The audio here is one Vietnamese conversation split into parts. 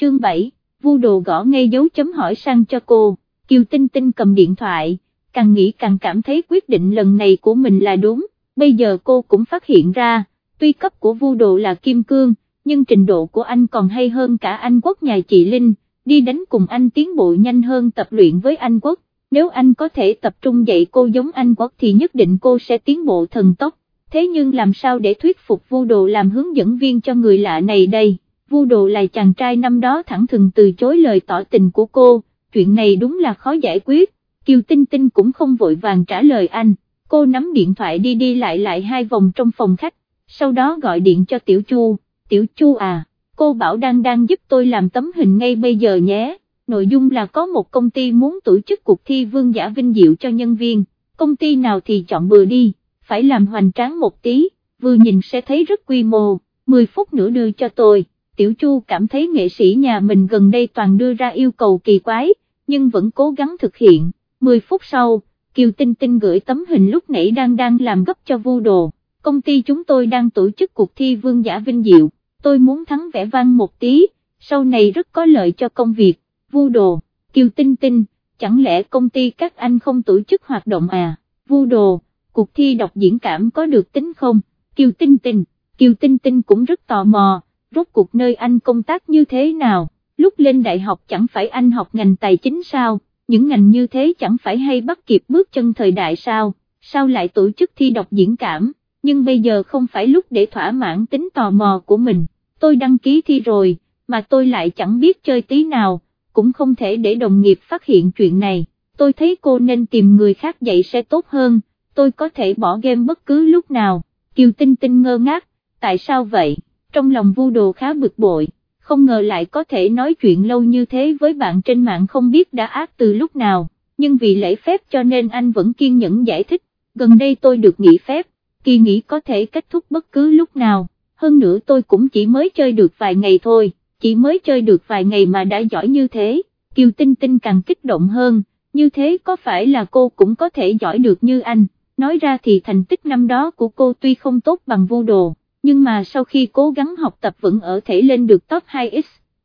chương 7, vu đồ gõ ngay dấu chấm hỏi sang cho cô, Kiều Tinh Tinh cầm điện thoại, càng nghĩ càng cảm thấy quyết định lần này của mình là đúng, bây giờ cô cũng phát hiện ra, tuy cấp của vu đồ là kim cương, nhưng trình độ của anh còn hay hơn cả anh quốc nhà chị Linh, đi đánh cùng anh tiến bộ nhanh hơn tập luyện với anh quốc, nếu anh có thể tập trung dạy cô giống anh quốc thì nhất định cô sẽ tiến bộ thần tốc, thế nhưng làm sao để thuyết phục vu đồ làm hướng dẫn viên cho người lạ này đây, vu đồ là chàng trai năm đó thẳng thừng từ chối lời tỏ tình của cô, chuyện này đúng là khó giải quyết, Kiều Tinh Tinh cũng không vội vàng trả lời anh, cô nắm điện thoại đi đi lại lại hai vòng trong phòng khách, sau đó gọi điện cho Tiểu Chu, Tiểu Chu à, cô bảo đang đang giúp tôi làm tấm hình ngay bây giờ nhé, nội dung là có một công ty muốn tổ chức cuộc thi vương giả vinh diệu cho nhân viên, công ty nào thì chọn bừa đi, phải làm hoành tráng một tí, vừa nhìn sẽ thấy rất quy mô, 10 phút nữa đưa cho tôi. Tiểu Chu cảm thấy nghệ sĩ nhà mình gần đây toàn đưa ra yêu cầu kỳ quái, nhưng vẫn cố gắng thực hiện, 10 phút sau, Kiều Tinh Tinh gửi tấm hình lúc nãy đang đang làm gấp cho vu đồ, công ty chúng tôi đang tổ chức cuộc thi vương giả vinh diệu, tôi muốn thắng vẻ vang một tí, sau này rất có lợi cho công việc, vu đồ, Kiều Tinh Tinh, chẳng lẽ công ty các anh không tổ chức hoạt động à, vu đồ, cuộc thi đọc diễn cảm có được tính không, Kiều Tinh Tinh, Kiều Tinh Tinh cũng rất tò mò, rốt cuộc nơi anh công tác như thế nào, lúc lên đại học chẳng phải anh học ngành tài chính sao, những ngành như thế chẳng phải hay bắt kịp bước chân thời đại sao, sao lại tổ chức thi đọc diễn cảm, nhưng bây giờ không phải lúc để thỏa mãn tính tò mò của mình, tôi đăng ký thi rồi, mà tôi lại chẳng biết chơi tí nào, cũng không thể để đồng nghiệp phát hiện chuyện này, tôi thấy cô nên tìm người khác dạy sẽ tốt hơn, tôi có thể bỏ game bất cứ lúc nào, Kiều Tinh Tinh ngơ ngác, tại sao vậy? Trong lòng vu đồ khá bực bội, không ngờ lại có thể nói chuyện lâu như thế với bạn trên mạng không biết đã ác từ lúc nào, nhưng vì lễ phép cho nên anh vẫn kiên nhẫn giải thích, gần đây tôi được nghỉ phép, kỳ nghỉ có thể kết thúc bất cứ lúc nào, hơn nữa tôi cũng chỉ mới chơi được vài ngày thôi, chỉ mới chơi được vài ngày mà đã giỏi như thế, Kiều Tinh Tinh càng kích động hơn, như thế có phải là cô cũng có thể giỏi được như anh, nói ra thì thành tích năm đó của cô tuy không tốt bằng vô đồ nhưng mà sau khi cố gắng học tập vẫn ở thể lên được top 2x,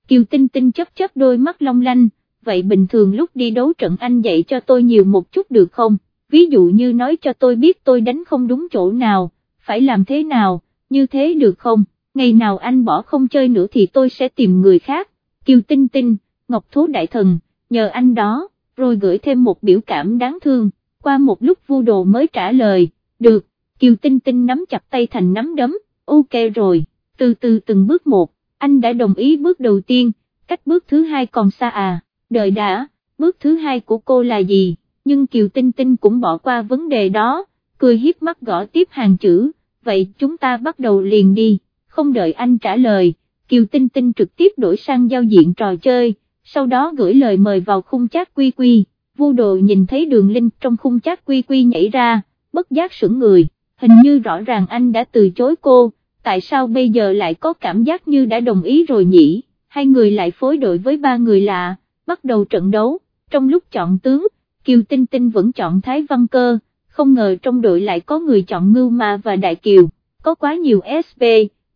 Kiều Tinh Tinh chấp chấp đôi mắt long lanh, vậy bình thường lúc đi đấu trận anh dạy cho tôi nhiều một chút được không, ví dụ như nói cho tôi biết tôi đánh không đúng chỗ nào, phải làm thế nào, như thế được không, ngày nào anh bỏ không chơi nữa thì tôi sẽ tìm người khác, Kiều Tinh Tinh, Ngọc Thú Đại Thần, nhờ anh đó, rồi gửi thêm một biểu cảm đáng thương, qua một lúc vu đồ mới trả lời, được, Kiều Tinh Tinh nắm chặt tay thành nắm đấm, ok rồi, từ từ từng bước một, anh đã đồng ý bước đầu tiên, cách bước thứ hai còn xa à, đợi đã, bước thứ hai của cô là gì, nhưng Kiều Tinh Tinh cũng bỏ qua vấn đề đó, cười hiếp mắt gõ tiếp hàng chữ, vậy chúng ta bắt đầu liền đi, không đợi anh trả lời, Kiều Tinh Tinh trực tiếp đổi sang giao diện trò chơi, sau đó gửi lời mời vào khung chat quy quy, vu đồ nhìn thấy đường link trong khung chat quy quy nhảy ra, bất giác sững người, hình như rõ ràng anh đã từ chối cô, tại sao bây giờ lại có cảm giác như đã đồng ý rồi nhỉ, hai người lại phối đội với ba người lạ, bắt đầu trận đấu, trong lúc chọn tướng, Kiều Tinh Tinh vẫn chọn Thái Văn Cơ, không ngờ trong đội lại có người chọn Ngưu Ma và Đại Kiều, có quá nhiều SP,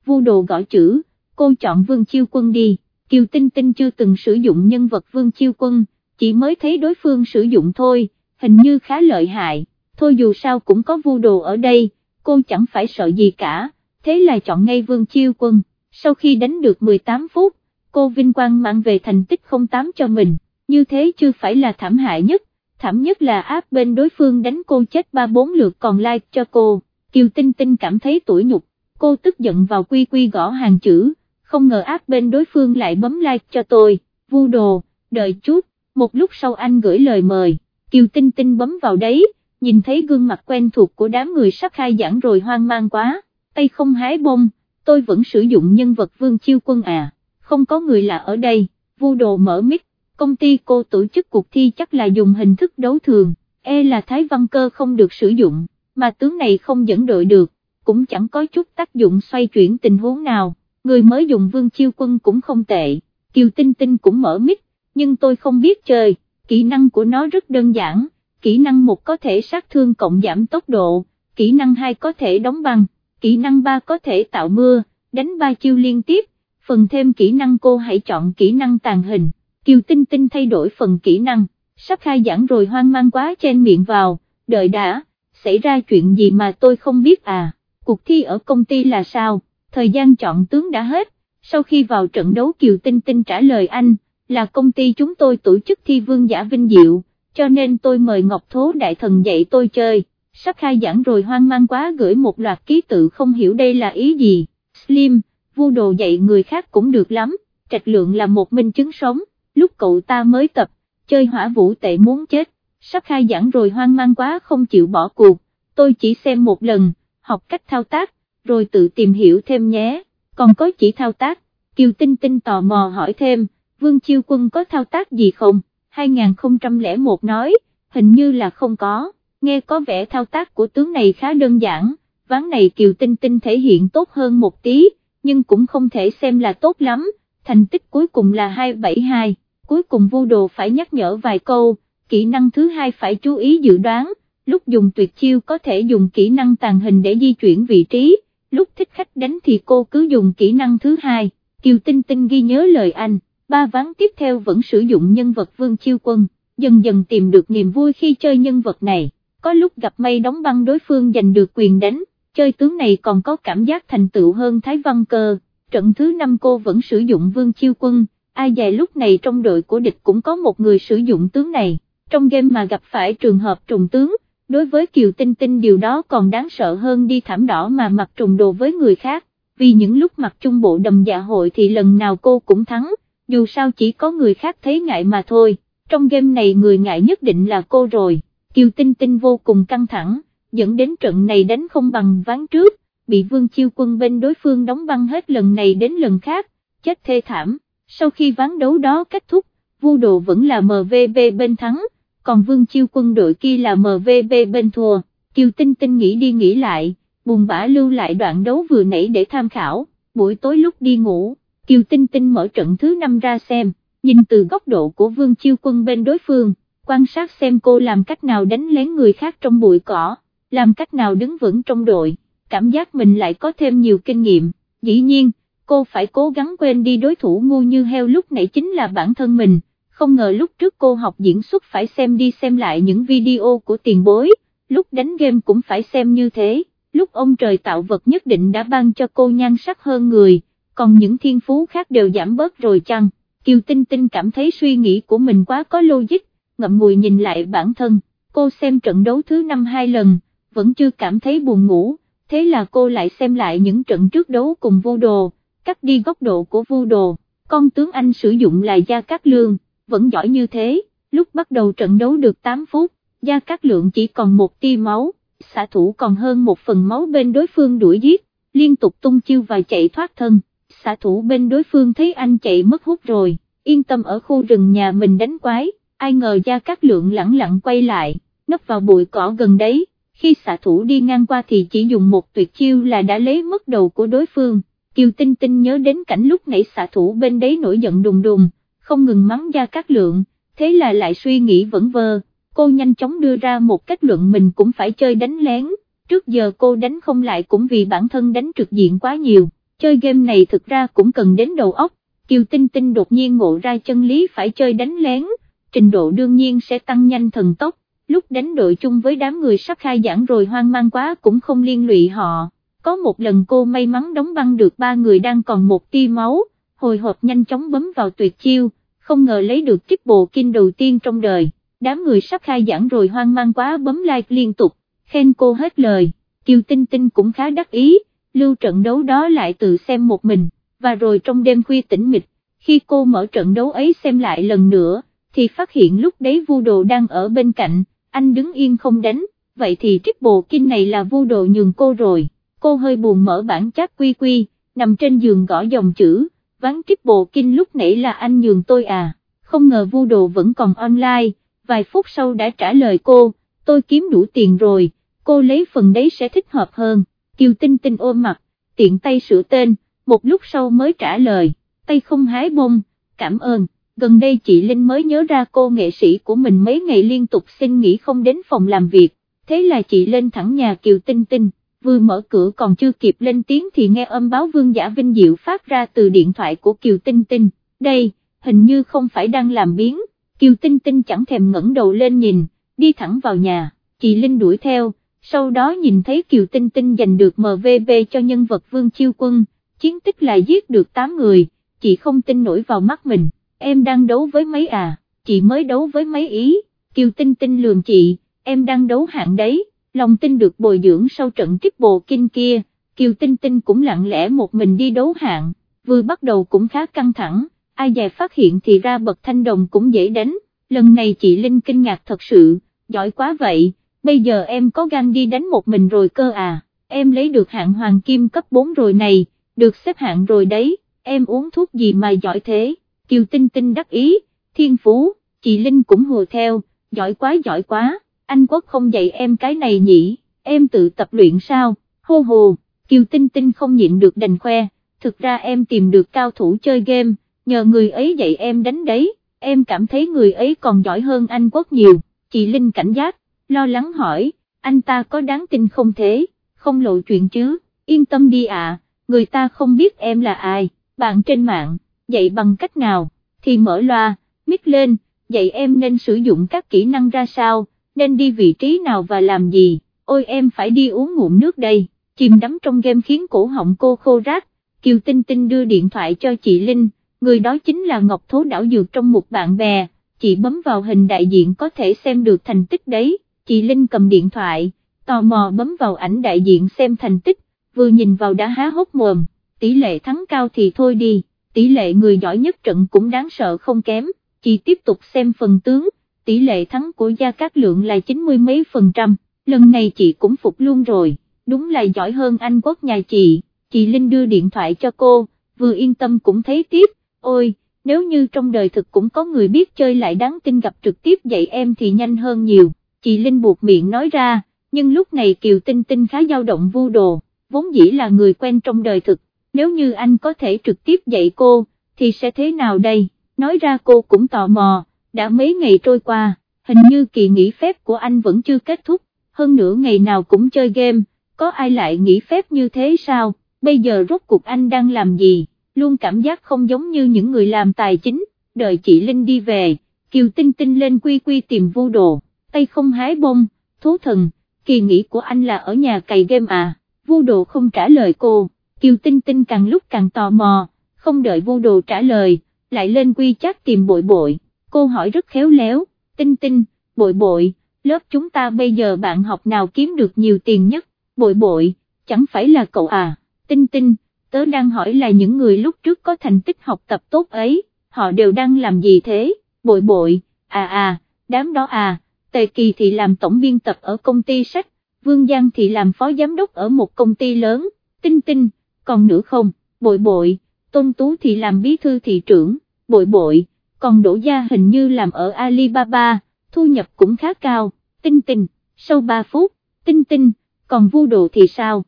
vu đồ gõ chữ, cô chọn Vương Chiêu Quân đi, Kiều Tinh Tinh chưa từng sử dụng nhân vật Vương Chiêu Quân, chỉ mới thấy đối phương sử dụng thôi, hình như khá lợi hại, thôi dù sao cũng có vu đồ ở đây, cô chẳng phải sợ gì cả thế là chọn ngay Vương Chiêu Quân, sau khi đánh được 18 phút, cô vinh quang mang về thành tích 08 cho mình, như thế chưa phải là thảm hại nhất, thảm nhất là áp bên đối phương đánh cô chết 3-4 lượt còn like cho cô, Kiều Tinh Tinh cảm thấy tủi nhục, cô tức giận vào quy quy gõ hàng chữ, không ngờ áp bên đối phương lại bấm like cho tôi, vu đồ, đợi chút, một lúc sau anh gửi lời mời, Kiều Tinh Tinh bấm vào đấy, nhìn thấy gương mặt quen thuộc của đám người sắp khai giảng rồi hoang mang quá. Tay không hái bông, tôi vẫn sử dụng nhân vật vương chiêu quân à, không có người lạ ở đây, vu đồ mở mic, công ty cô tổ chức cuộc thi chắc là dùng hình thức đấu thường, e là Thái Văn Cơ không được sử dụng, mà tướng này không dẫn đội được, cũng chẳng có chút tác dụng xoay chuyển tình huống nào, người mới dùng vương chiêu quân cũng không tệ, Kiều Tinh Tinh cũng mở mic, nhưng tôi không biết chơi, kỹ năng của nó rất đơn giản, kỹ năng một có thể sát thương cộng giảm tốc độ, kỹ năng hai có thể đóng băng kỹ năng 3 có thể tạo mưa, đánh ba chiêu liên tiếp, phần thêm kỹ năng cô hãy chọn kỹ năng tàn hình, Kiều Tinh Tinh thay đổi phần kỹ năng, sắp khai giảng rồi hoang mang quá chen miệng vào, đợi đã, xảy ra chuyện gì mà tôi không biết à, cuộc thi ở công ty là sao, thời gian chọn tướng đã hết, sau khi vào trận đấu Kiều Tinh Tinh trả lời anh, là công ty chúng tôi tổ chức thi vương giả vinh diệu, cho nên tôi mời Ngọc Thố Đại Thần dạy tôi chơi, sắp khai giảng rồi hoang mang quá gửi một loạt ký tự không hiểu đây là ý gì, Slim, vu đồ dạy người khác cũng được lắm, trạch lượng là một minh chứng sống, lúc cậu ta mới tập, chơi hỏa vũ tệ muốn chết, sắp khai giảng rồi hoang mang quá không chịu bỏ cuộc, tôi chỉ xem một lần, học cách thao tác, rồi tự tìm hiểu thêm nhé, còn có chỉ thao tác, Kiều Tinh Tinh tò mò hỏi thêm, Vương Chiêu Quân có thao tác gì không, 2001 nói, hình như là không có, nghe có vẻ thao tác của tướng này khá đơn giản, ván này Kiều Tinh Tinh thể hiện tốt hơn một tí, nhưng cũng không thể xem là tốt lắm, thành tích cuối cùng là 272, cuối cùng vô đồ phải nhắc nhở vài câu, kỹ năng thứ hai phải chú ý dự đoán, lúc dùng tuyệt chiêu có thể dùng kỹ năng tàn hình để di chuyển vị trí, lúc thích khách đánh thì cô cứ dùng kỹ năng thứ hai, Kiều Tinh Tinh ghi nhớ lời anh, ba ván tiếp theo vẫn sử dụng nhân vật Vương Chiêu Quân, dần dần tìm được niềm vui khi chơi nhân vật này, có lúc gặp may đóng băng đối phương giành được quyền đánh, chơi tướng này còn có cảm giác thành tựu hơn Thái Văn Cơ, trận thứ năm cô vẫn sử dụng Vương Chiêu Quân, ai dè lúc này trong đội của địch cũng có một người sử dụng tướng này, trong game mà gặp phải trường hợp trùng tướng, đối với Kiều Tinh Tinh điều đó còn đáng sợ hơn đi thảm đỏ mà mặc trùng đồ với người khác, vì những lúc mặc trung bộ đầm dạ hội thì lần nào cô cũng thắng, dù sao chỉ có người khác thấy ngại mà thôi, trong game này người ngại nhất định là cô rồi, Kiều Tinh Tinh vô cùng căng thẳng, dẫn đến trận này đánh không bằng ván trước, bị Vương Chiêu Quân bên đối phương đóng băng hết lần này đến lần khác, chết thê thảm, sau khi ván đấu đó kết thúc, Vu Đồ vẫn là MVB bên thắng, còn Vương Chiêu Quân đội kia là MVB bên thua, Kiều Tinh Tinh nghĩ đi nghĩ lại, buồn bã lưu lại đoạn đấu vừa nãy để tham khảo, buổi tối lúc đi ngủ, Kiều Tinh Tinh mở trận thứ 5 ra xem, nhìn từ góc độ của Vương Chiêu Quân bên đối phương, quan sát xem cô làm cách nào đánh lén người khác trong bụi cỏ, làm cách nào đứng vững trong đội, cảm giác mình lại có thêm nhiều kinh nghiệm, dĩ nhiên, cô phải cố gắng quên đi đối thủ ngu như heo lúc nãy chính là bản thân mình, không ngờ lúc trước cô học diễn xuất phải xem đi xem lại những video của tiền bối, lúc đánh game cũng phải xem như thế, lúc ông trời tạo vật nhất định đã ban cho cô nhan sắc hơn người, còn những thiên phú khác đều giảm bớt rồi chăng, Kiều Tinh Tinh cảm thấy suy nghĩ của mình quá có logic, ngậm ngùi nhìn lại bản thân, cô xem trận đấu thứ năm hai lần, vẫn chưa cảm thấy buồn ngủ, thế là cô lại xem lại những trận trước đấu cùng vô đồ, cắt đi góc độ của vô đồ, con tướng Anh sử dụng là Gia Cát Lương, vẫn giỏi như thế, lúc bắt đầu trận đấu được 8 phút, Gia Cát Lượng chỉ còn một tia máu, xạ thủ còn hơn một phần máu bên đối phương đuổi giết, liên tục tung chiêu và chạy thoát thân, xạ thủ bên đối phương thấy anh chạy mất hút rồi, yên tâm ở khu rừng nhà mình đánh quái, ai ngờ Gia Cát Lượng lẳng lặng quay lại, nấp vào bụi cỏ gần đấy, khi xạ thủ đi ngang qua thì chỉ dùng một tuyệt chiêu là đã lấy mất đầu của đối phương, Kiều Tinh Tinh nhớ đến cảnh lúc nãy xạ thủ bên đấy nổi giận đùng đùng, không ngừng mắng Gia Cát Lượng, thế là lại suy nghĩ vẫn vơ, cô nhanh chóng đưa ra một kết luận mình cũng phải chơi đánh lén, trước giờ cô đánh không lại cũng vì bản thân đánh trực diện quá nhiều, chơi game này thực ra cũng cần đến đầu óc, Kiều Tinh Tinh đột nhiên ngộ ra chân lý phải chơi đánh lén, trình độ đương nhiên sẽ tăng nhanh thần tốc, lúc đánh đội chung với đám người sắp khai giảng rồi hoang mang quá cũng không liên lụy họ, có một lần cô may mắn đóng băng được ba người đang còn một tia máu, hồi hộp nhanh chóng bấm vào tuyệt chiêu, không ngờ lấy được triple kinh đầu tiên trong đời, đám người sắp khai giảng rồi hoang mang quá bấm like liên tục, khen cô hết lời, Kiều Tinh Tinh cũng khá đắc ý, lưu trận đấu đó lại tự xem một mình, và rồi trong đêm khuya tĩnh mịch, khi cô mở trận đấu ấy xem lại lần nữa, thì phát hiện lúc đấy vu đồ đang ở bên cạnh, anh đứng yên không đánh, vậy thì triple kinh này là vu đồ nhường cô rồi, cô hơi buồn mở bản chat quy quy, nằm trên giường gõ dòng chữ, ván triple kinh lúc nãy là anh nhường tôi à, không ngờ vu đồ vẫn còn online, vài phút sau đã trả lời cô, tôi kiếm đủ tiền rồi, cô lấy phần đấy sẽ thích hợp hơn, Kiều Tinh Tinh ôm mặt, tiện tay sửa tên, một lúc sau mới trả lời, tay không hái bông, cảm ơn gần đây chị Linh mới nhớ ra cô nghệ sĩ của mình mấy ngày liên tục xin nghỉ không đến phòng làm việc, thế là chị lên thẳng nhà Kiều Tinh Tinh, vừa mở cửa còn chưa kịp lên tiếng thì nghe âm báo vương giả vinh diệu phát ra từ điện thoại của Kiều Tinh Tinh, đây, hình như không phải đang làm biến, Kiều Tinh Tinh chẳng thèm ngẩng đầu lên nhìn, đi thẳng vào nhà, chị Linh đuổi theo, sau đó nhìn thấy Kiều Tinh Tinh giành được mvp cho nhân vật Vương Chiêu Quân, chiến tích là giết được 8 người, chị không tin nổi vào mắt mình, em đang đấu với mấy à, chị mới đấu với mấy ý, Kiều Tinh Tinh lườm chị, em đang đấu hạng đấy, lòng tin được bồi dưỡng sau trận triple kinh kia, Kiều Tinh Tinh cũng lặng lẽ một mình đi đấu hạng, vừa bắt đầu cũng khá căng thẳng, ai dè phát hiện thì ra bậc thanh đồng cũng dễ đánh, lần này chị Linh kinh ngạc thật sự, giỏi quá vậy, bây giờ em có gan đi đánh một mình rồi cơ à, em lấy được hạng hoàng kim cấp 4 rồi này, được xếp hạng rồi đấy, em uống thuốc gì mà giỏi thế, Kiều Tinh Tinh đắc ý, thiên phú, chị Linh cũng hùa theo, giỏi quá giỏi quá, anh Quốc không dạy em cái này nhỉ, em tự tập luyện sao, hô hồ, Kiều Tinh Tinh không nhịn được đành khoe, thực ra em tìm được cao thủ chơi game, nhờ người ấy dạy em đánh đấy, em cảm thấy người ấy còn giỏi hơn anh Quốc nhiều, chị Linh cảnh giác, lo lắng hỏi, anh ta có đáng tin không thế, không lộ chuyện chứ, yên tâm đi ạ, người ta không biết em là ai, bạn trên mạng, dạy bằng cách nào, thì mở loa, mic lên, dạy em nên sử dụng các kỹ năng ra sao, nên đi vị trí nào và làm gì, ôi em phải đi uống ngụm nước đây, chìm đắm trong game khiến cổ họng cô khô rác, Kiều Tinh Tinh đưa điện thoại cho chị Linh, người đó chính là Ngọc Thố Đảo Dược trong một bạn bè, chị bấm vào hình đại diện có thể xem được thành tích đấy, chị Linh cầm điện thoại, tò mò bấm vào ảnh đại diện xem thành tích, vừa nhìn vào đã há hốc mồm, tỷ lệ thắng cao thì thôi đi, tỷ lệ người giỏi nhất trận cũng đáng sợ không kém, chị tiếp tục xem phần tướng, tỷ lệ thắng của Gia Cát Lượng là 90 mấy phần trăm, lần này chị cũng phục luôn rồi, đúng là giỏi hơn Anh Quốc nhà chị, chị Linh đưa điện thoại cho cô, vừa yên tâm cũng thấy tiếp, ôi, nếu như trong đời thực cũng có người biết chơi lại đáng tin gặp trực tiếp dạy em thì nhanh hơn nhiều, chị Linh buộc miệng nói ra, nhưng lúc này Kiều Tinh Tinh khá dao động vu đồ, vốn dĩ là người quen trong đời thực, nếu như anh có thể trực tiếp dạy cô, thì sẽ thế nào đây, nói ra cô cũng tò mò, đã mấy ngày trôi qua, hình như kỳ nghỉ phép của anh vẫn chưa kết thúc, hơn nữa ngày nào cũng chơi game, có ai lại nghỉ phép như thế sao, bây giờ rốt cuộc anh đang làm gì? luôn cảm giác không giống như những người làm tài chính, đợi chị Linh đi về, Kiều Tinh Tinh lên quy quy tìm vô đồ, tay không hái bông, thú thần, kỳ nghĩ của anh là ở nhà cày game à, vô đồ không trả lời cô, Kiều Tinh Tinh càng lúc càng tò mò, không đợi vô đồ trả lời, lại lên quy chắc tìm bội bội, cô hỏi rất khéo léo, Tinh Tinh, bội bội, lớp chúng ta bây giờ bạn học nào kiếm được nhiều tiền nhất, bội bội, chẳng phải là cậu à, Tinh Tinh, tớ đang hỏi là những người lúc trước có thành tích học tập tốt ấy, họ đều đang làm gì thế, bội bội, à à, đám đó à, Tề Kỳ thì làm tổng biên tập ở công ty sách, Vương Giang thì làm phó giám đốc ở một công ty lớn, tinh tinh, còn nữa không, bội bội, Tôn Tú thì làm bí thư thị trưởng, bội bội, còn Đỗ Gia hình như làm ở Alibaba, thu nhập cũng khá cao, tinh tinh, sau 3 phút, tinh tinh, còn vu đồ thì sao?